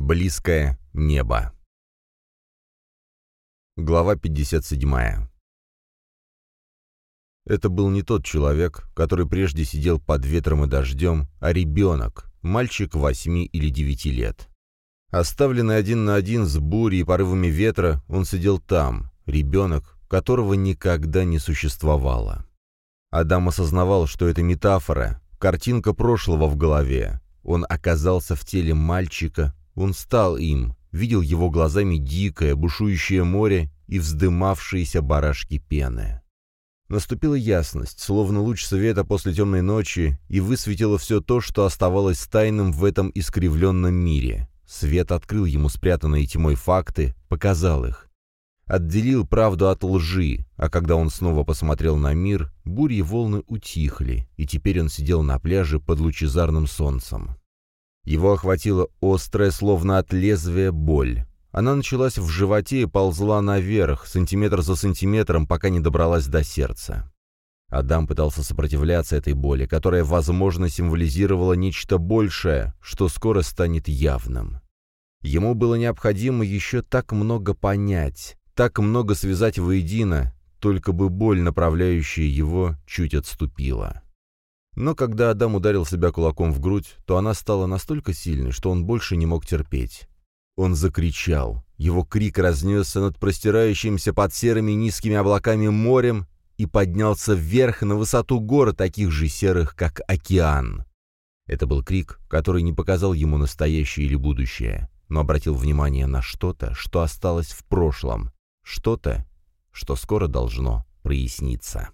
Близкое небо. Глава 57. Это был не тот человек, который прежде сидел под ветром и дождем, а ребенок, мальчик восьми или девяти лет. Оставленный один на один с бурей и порывами ветра, он сидел там, ребенок, которого никогда не существовало. Адам осознавал, что это метафора, картинка прошлого в голове. Он оказался в теле мальчика, он стал им, видел его глазами дикое, бушующее море и вздымавшиеся барашки пены. Наступила ясность, словно луч света после темной ночи, и высветило все то, что оставалось тайным в этом искривленном мире. Свет открыл ему спрятанные тьмой факты, показал их. Отделил правду от лжи, а когда он снова посмотрел на мир, бурьи волны утихли, и теперь он сидел на пляже под лучезарным солнцем. Его охватила острая, словно от лезвия, боль. Она началась в животе и ползла наверх, сантиметр за сантиметром, пока не добралась до сердца. Адам пытался сопротивляться этой боли, которая, возможно, символизировала нечто большее, что скоро станет явным. Ему было необходимо еще так много понять, так много связать воедино, только бы боль, направляющая его, чуть отступила. Но когда Адам ударил себя кулаком в грудь, то она стала настолько сильной, что он больше не мог терпеть. Он закричал. Его крик разнесся над простирающимся под серыми низкими облаками морем и поднялся вверх на высоту гор, таких же серых, как океан. Это был крик, который не показал ему настоящее или будущее, но обратил внимание на что-то, что осталось в прошлом, что-то, что скоро должно проясниться.